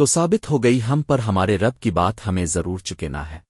تو ثابت ہو گئی ہم پر ہمارے رب کی بات ہمیں ضرور چکینا ہے۔